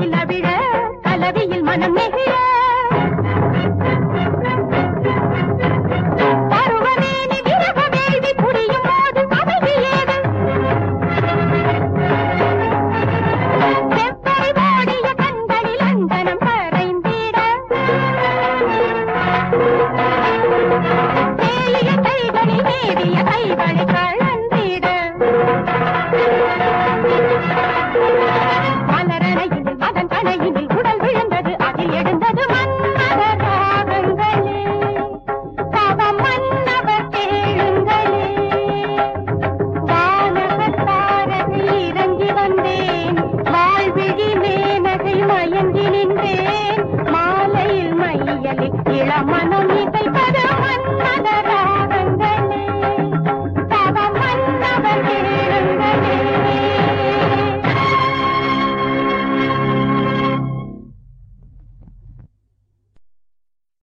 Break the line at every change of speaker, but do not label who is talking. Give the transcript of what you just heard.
நிலவே ಮನನ